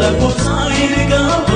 لبوس عين قلبي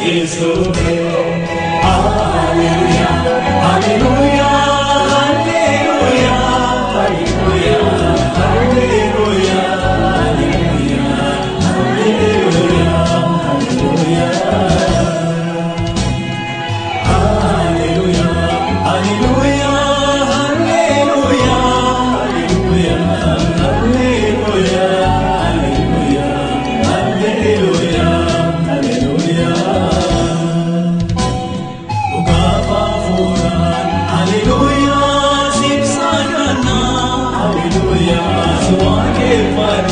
is the will. Hallelujah, hallelujah. having fun.